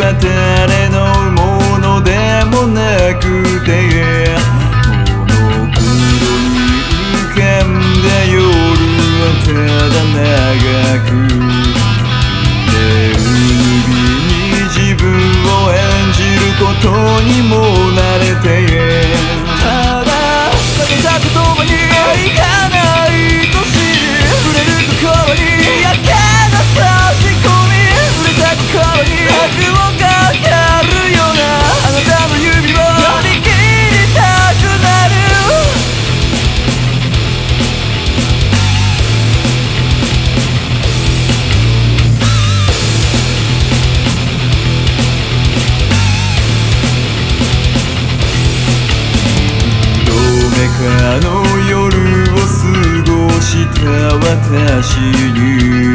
は誰のものでもなくてモノに浮かんだ夜はただ長く眠に自分を演じることにもあの夜を過ごした私に。